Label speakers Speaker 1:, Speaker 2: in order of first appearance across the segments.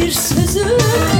Speaker 1: bir sözüm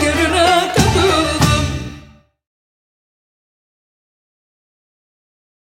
Speaker 1: Give it